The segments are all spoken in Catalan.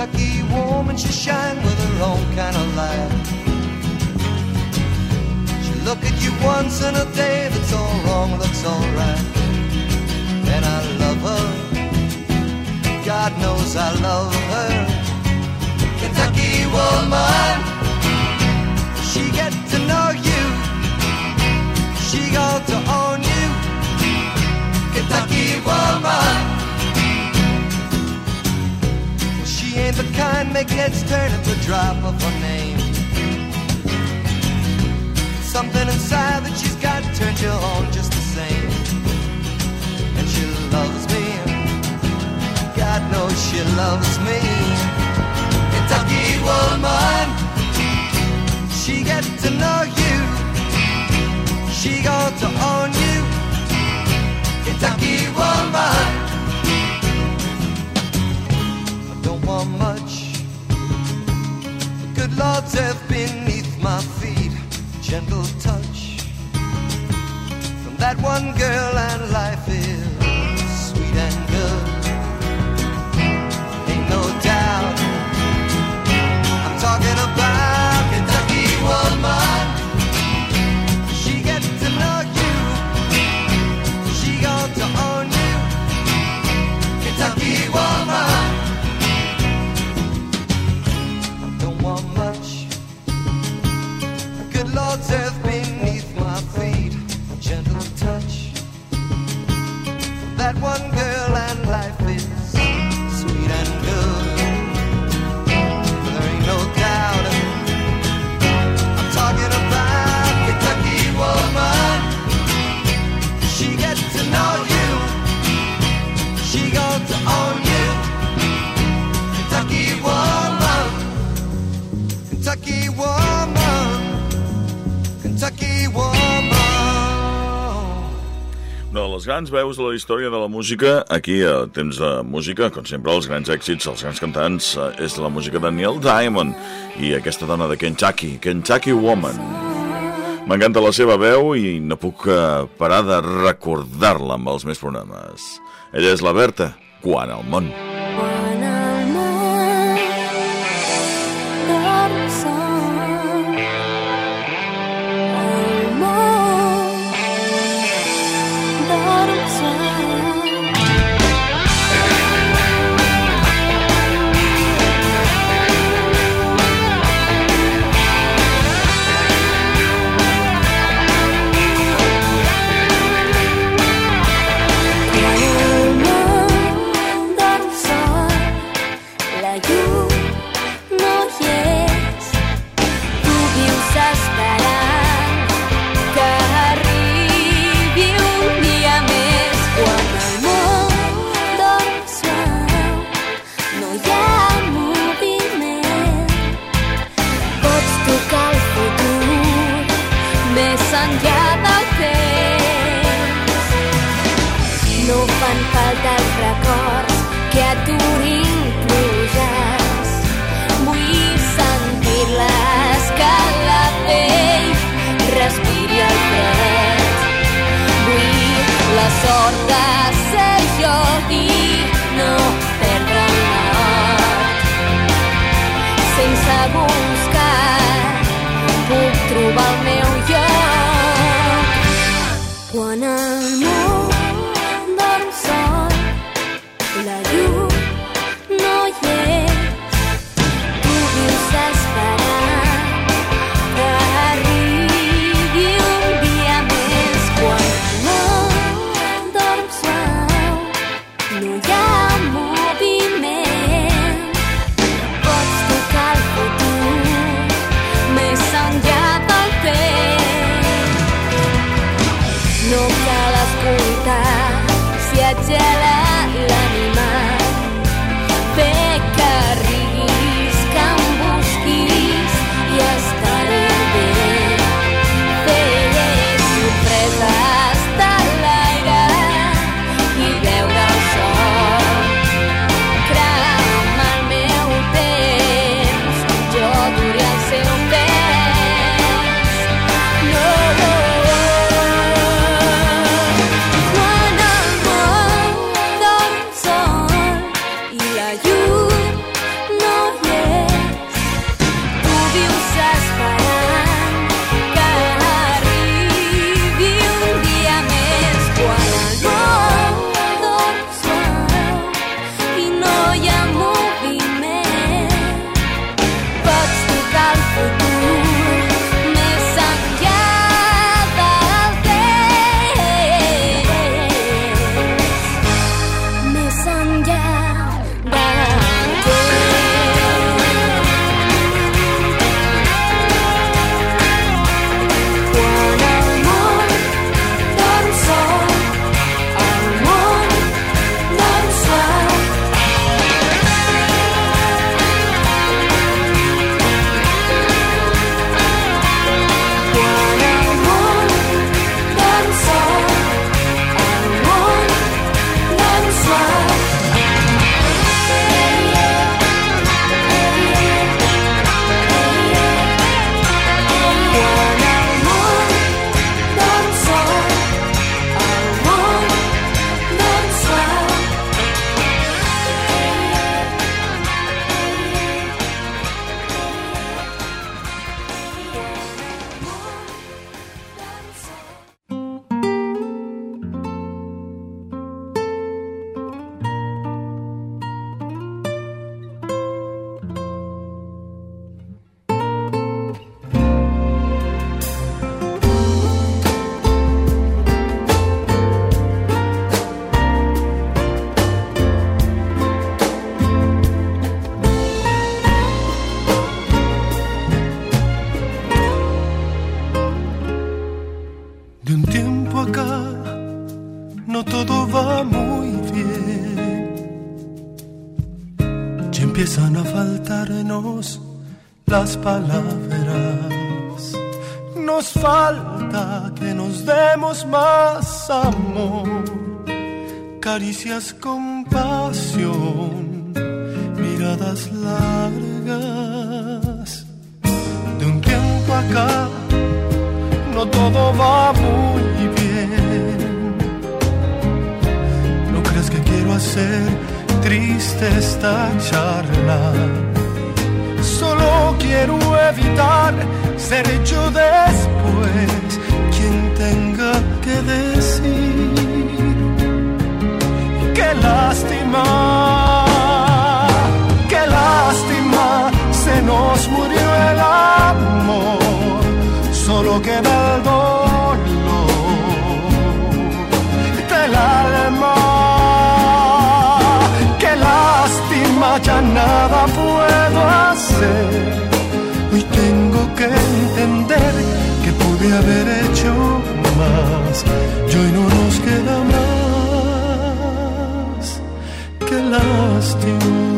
Kentucky woman, she shine with her own kind of light. She look at you once in a day, that's all wrong, looks alright. And I love her. God knows I love her. Kentucky woman, she get to know you. She got to own you. Kentucky woman. Ain't the kind make heads turn at the drop of her name. Something inside that she's got turns you on just the same. And she loves me. God knows she loves me. Kentucky woman, she get to know you. She got to own you. The good beneath my feet. Gentle touch from that one girl, and life is one les grans veus de la història de la música, aquí a Temps de Música, com sempre, els grans èxits, els grans cantants, eh, és la música de Neil Diamond i aquesta dona de Kentucky, Kentucky Woman. M'encanta la seva veu i no puc eh, parar de recordar-la amb els meus programes. Ella és la Berta, quan al món. Caricias con pasión, miradas largas. De un tiempo acá no todo va muy bien. ¿No crees que quiero hacer triste esta charla? Solo quiero evitar ser yo después quien tenga que decir qué lástima, qué lástima, se nos murió el amor, solo queda el dolor del alma. Qué lástima, ya nada puedo hacer. Hoy tengo que entender que pude haber hecho más. Y hoy no nos queda más. que lasting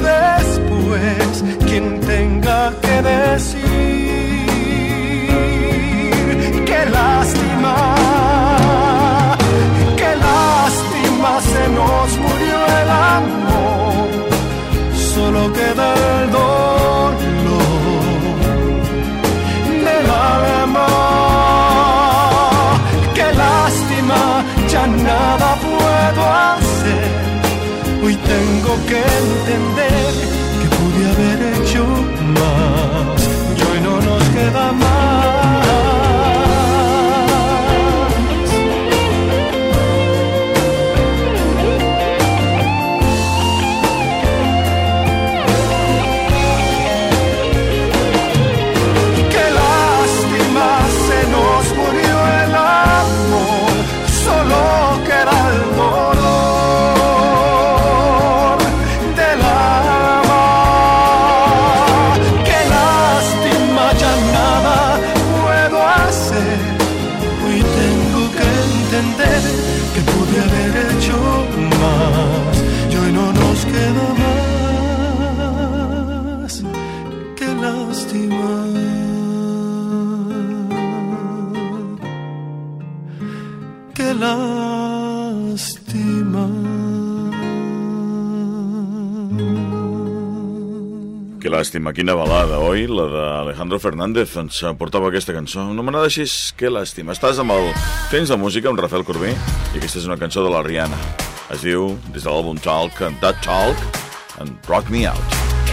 después quien tenga que decir Que làstima, quina balada, oi? La d'Alejandro Fernández ens portava aquesta cançó. No m'agrada així, que làstima. Estàs amb el Tens de Música, amb Rafael Corbí, i aquesta és una cançó de la Rihanna. Es diu, des de l'àlbum Talk, That Talk, and Rock Me Out.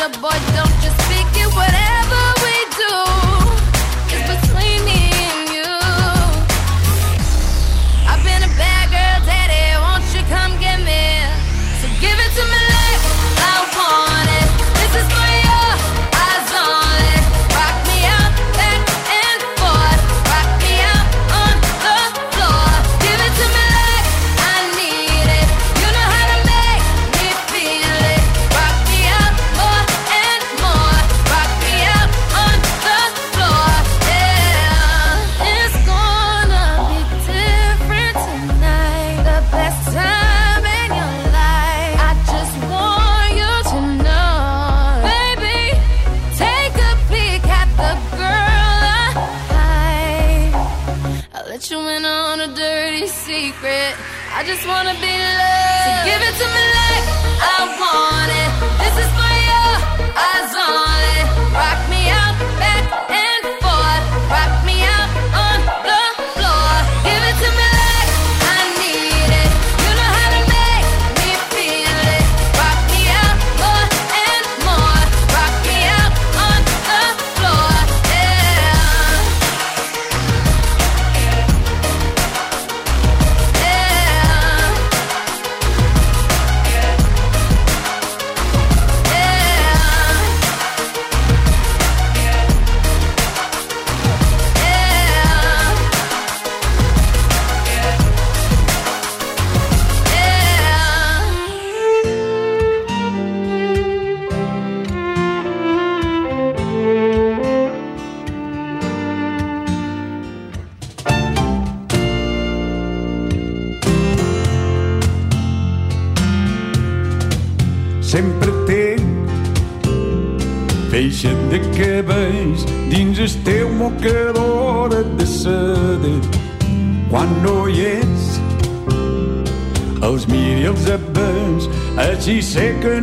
your boy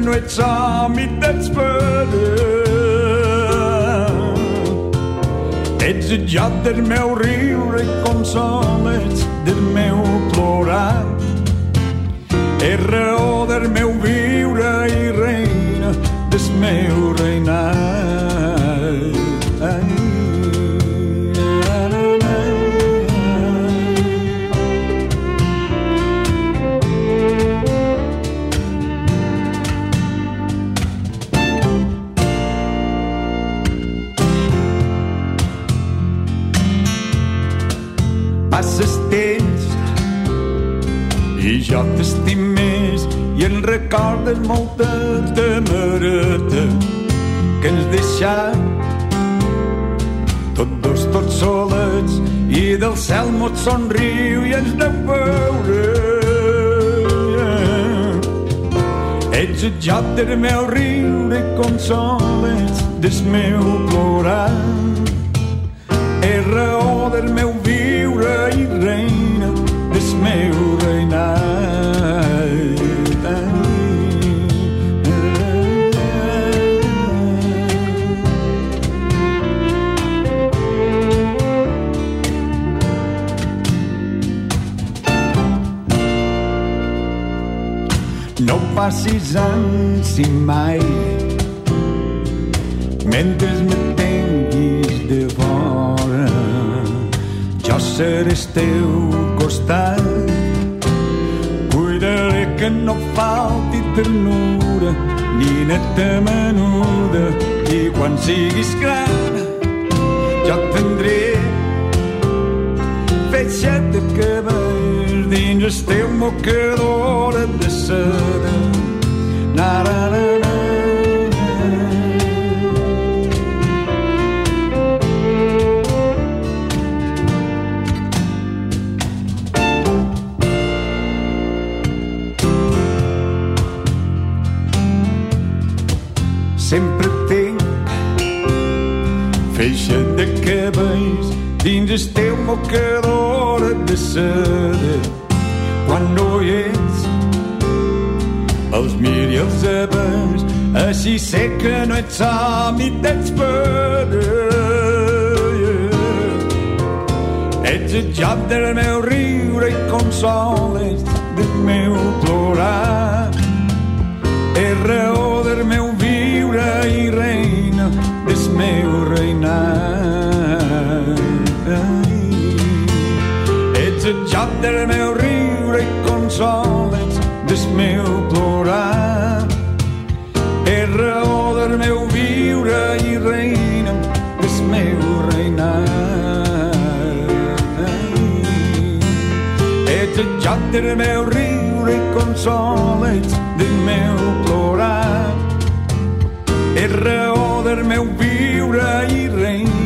no ets home i t'espera ets el joc del meu riure i consoles del meu plorar és raó del meu viure i reina del meu reinat. Recordes molta temereta que ens deixat tot dos, tots solets i del cel mos somriu i ens deu veure. Ets el joc del meu riure i consoles del meu plorar si mai. Mentre me tinguis de vora jo seré al teu costat. Cuidaré que no falti ternura ni neta menuda i quan siguis gran jo tindré. Feixa de cabell dins el teu mocador de seda na, na, na, time it takes burden. Yeah. Ets jutjat del meu riure i consoles del meu plorar. És raó del meu viure i reina del meu reinar. Ets jutjat del meu riure i consoles del meu plorar. Del meu riure i consoles del meu plorar. És raó del meu viure i reina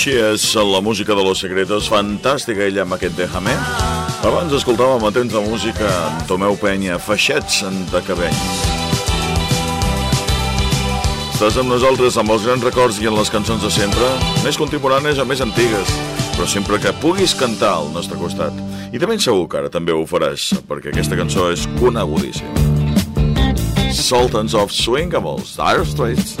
Així és la música de Los Secretos, fantàstica ella amb aquest Déjame. Abans escoltàvem a temps de música Tomeu Penya, Feixets de Cabells. Estàs amb nosaltres amb els grans records i en les cançons de sempre, més contemporànies o més antigues, però sempre que puguis cantar al nostre costat. I de ben segur que ara també ho faràs, perquè aquesta cançó és conegudíssima. Sultans of Swing amb els Dire Straits.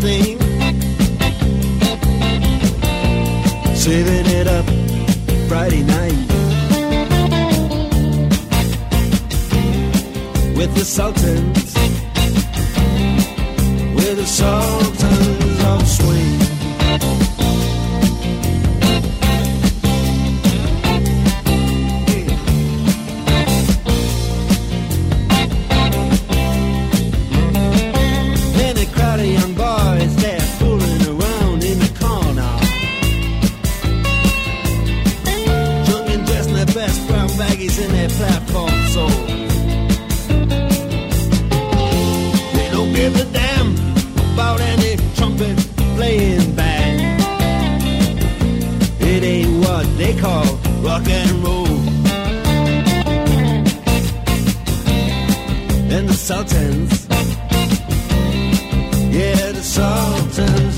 thing Sultans. Yeah, the Sultans.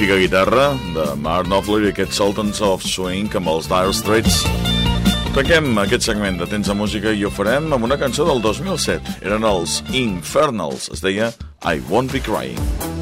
magnífica guitarra de Mark Knopfler i aquest Sultans of Swing amb els Dire Straits. Tanquem aquest segment de Tens de Música i ho farem amb una cançó del 2007. Eren els Infernals, es deia I Won't Be Crying.